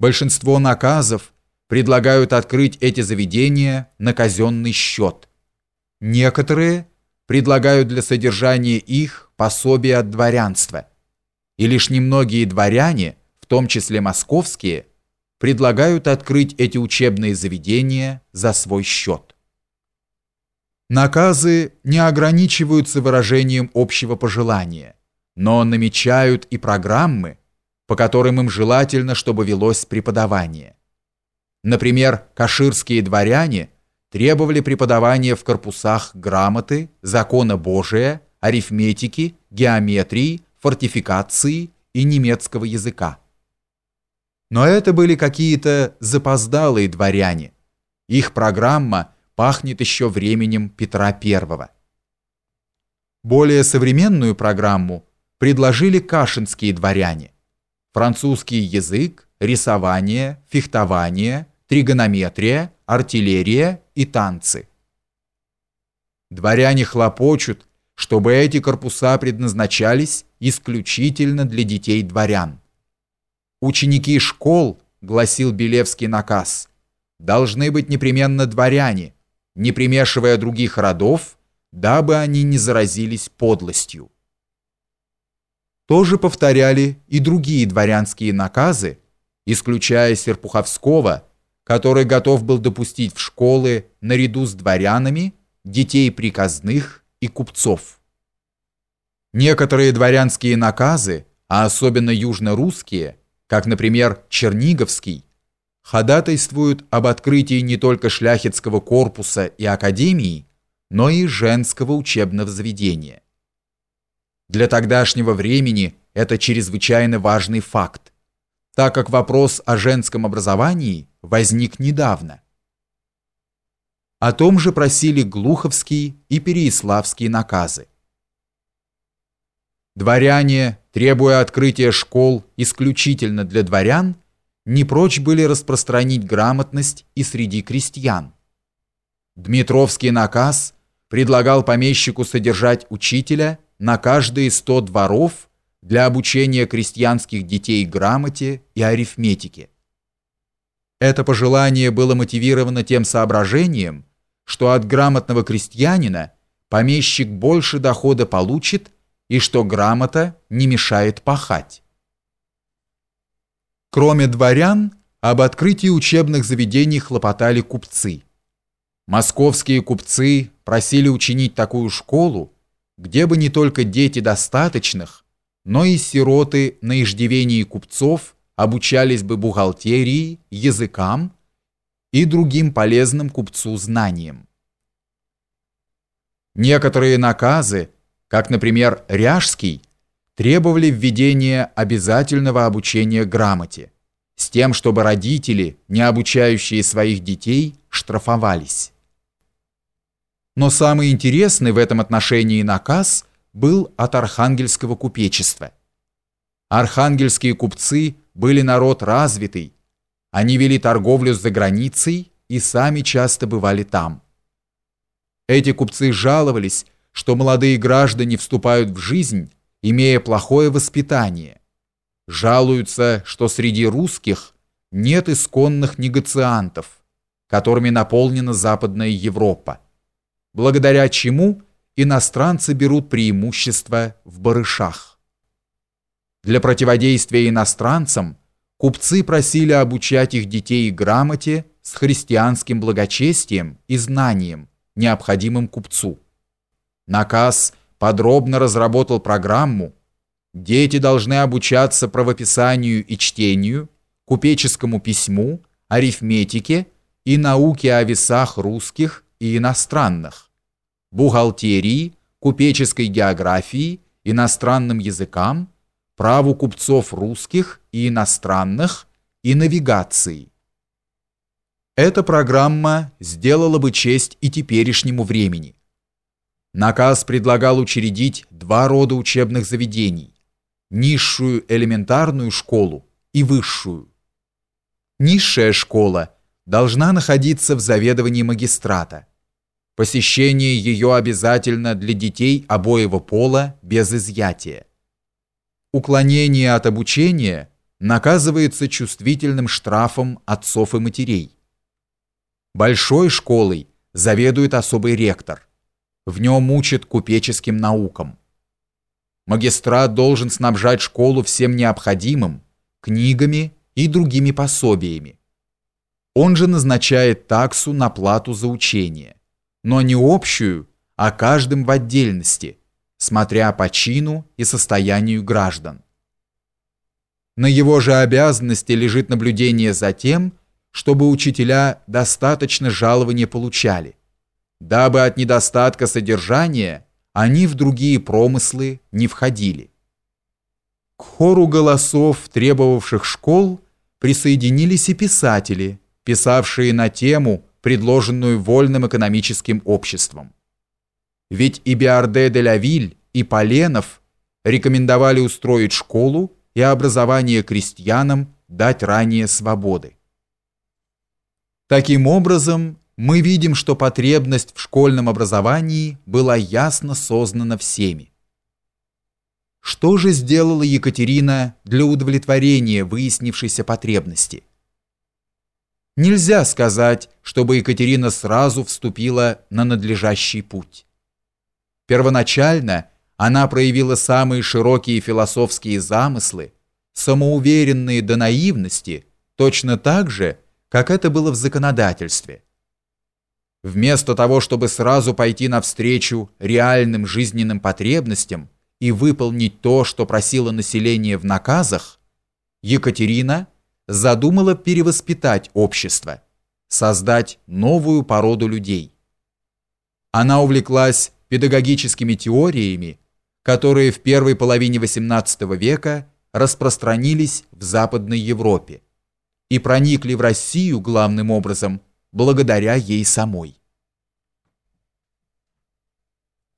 Большинство наказов предлагают открыть эти заведения на казенный счет. Некоторые предлагают для содержания их пособие от дворянства. И лишь немногие дворяне, в том числе московские, предлагают открыть эти учебные заведения за свой счет. Наказы не ограничиваются выражением общего пожелания, но намечают и программы, по которым им желательно, чтобы велось преподавание. Например, каширские дворяне требовали преподавания в корпусах грамоты, закона Божия, арифметики, геометрии, фортификации и немецкого языка. Но это были какие-то запоздалые дворяне. Их программа пахнет еще временем Петра I. Более современную программу предложили кашинские дворяне. Французский язык, рисование, фехтование, тригонометрия, артиллерия и танцы. Дворяне хлопочут, чтобы эти корпуса предназначались исключительно для детей дворян. Ученики школ, гласил Белевский наказ, должны быть непременно дворяне, не примешивая других родов, дабы они не заразились подлостью. Тоже повторяли и другие дворянские наказы, исключая Серпуховского, который готов был допустить в школы наряду с дворянами детей приказных и купцов. Некоторые дворянские наказы, а особенно южно-русские – как, например, Черниговский, ходатайствуют об открытии не только шляхетского корпуса и академии, но и женского учебного заведения. Для тогдашнего времени это чрезвычайно важный факт, так как вопрос о женском образовании возник недавно. О том же просили Глуховский и Переяславские наказы. Дворяне, требуя открытия школ исключительно для дворян, не прочь были распространить грамотность и среди крестьян. Дмитровский наказ предлагал помещику содержать учителя на каждые сто дворов для обучения крестьянских детей грамоте и арифметике. Это пожелание было мотивировано тем соображением, что от грамотного крестьянина помещик больше дохода получит, и что грамота не мешает пахать. Кроме дворян, об открытии учебных заведений хлопотали купцы. Московские купцы просили учинить такую школу, где бы не только дети достаточных, но и сироты на иждивении купцов обучались бы бухгалтерии, языкам и другим полезным купцу знаниям. Некоторые наказы как, например, Ряжский, требовали введения обязательного обучения грамоте, с тем, чтобы родители, не обучающие своих детей, штрафовались. Но самый интересный в этом отношении наказ был от архангельского купечества. Архангельские купцы были народ развитый, они вели торговлю за границей и сами часто бывали там. Эти купцы жаловались, что молодые граждане вступают в жизнь, имея плохое воспитание. Жалуются, что среди русских нет исконных негациантов, которыми наполнена Западная Европа, благодаря чему иностранцы берут преимущество в барышах. Для противодействия иностранцам купцы просили обучать их детей грамоте с христианским благочестием и знанием, необходимым купцу. Наказ подробно разработал программу. Дети должны обучаться правописанию и чтению, купеческому письму, арифметике и науке о весах русских и иностранных, бухгалтерии, купеческой географии, иностранным языкам, праву купцов русских и иностранных и навигации. Эта программа сделала бы честь и теперешнему времени. Наказ предлагал учредить два рода учебных заведений – низшую элементарную школу и высшую. Низшая школа должна находиться в заведовании магистрата. Посещение ее обязательно для детей обоего пола без изъятия. Уклонение от обучения наказывается чувствительным штрафом отцов и матерей. Большой школой заведует особый ректор. В нем учат купеческим наукам. Магистрат должен снабжать школу всем необходимым, книгами и другими пособиями. Он же назначает таксу на плату за учение, но не общую, а каждым в отдельности, смотря по чину и состоянию граждан. На его же обязанности лежит наблюдение за тем, чтобы учителя достаточно жалования получали, дабы от недостатка содержания они в другие промыслы не входили. К хору голосов, требовавших школ, присоединились и писатели, писавшие на тему, предложенную вольным экономическим обществом. Ведь и Биарде де Лавиль, и Поленов рекомендовали устроить школу и образование крестьянам дать ранее свободы. Таким образом, мы видим, что потребность в школьном образовании была ясно сознана всеми. Что же сделала Екатерина для удовлетворения выяснившейся потребности? Нельзя сказать, чтобы Екатерина сразу вступила на надлежащий путь. Первоначально она проявила самые широкие философские замыслы, самоуверенные до наивности, точно так же, как это было в законодательстве. Вместо того, чтобы сразу пойти навстречу реальным жизненным потребностям и выполнить то, что просило население в наказах, Екатерина задумала перевоспитать общество, создать новую породу людей. Она увлеклась педагогическими теориями, которые в первой половине XVIII века распространились в Западной Европе и проникли в Россию главным образом благодаря ей самой.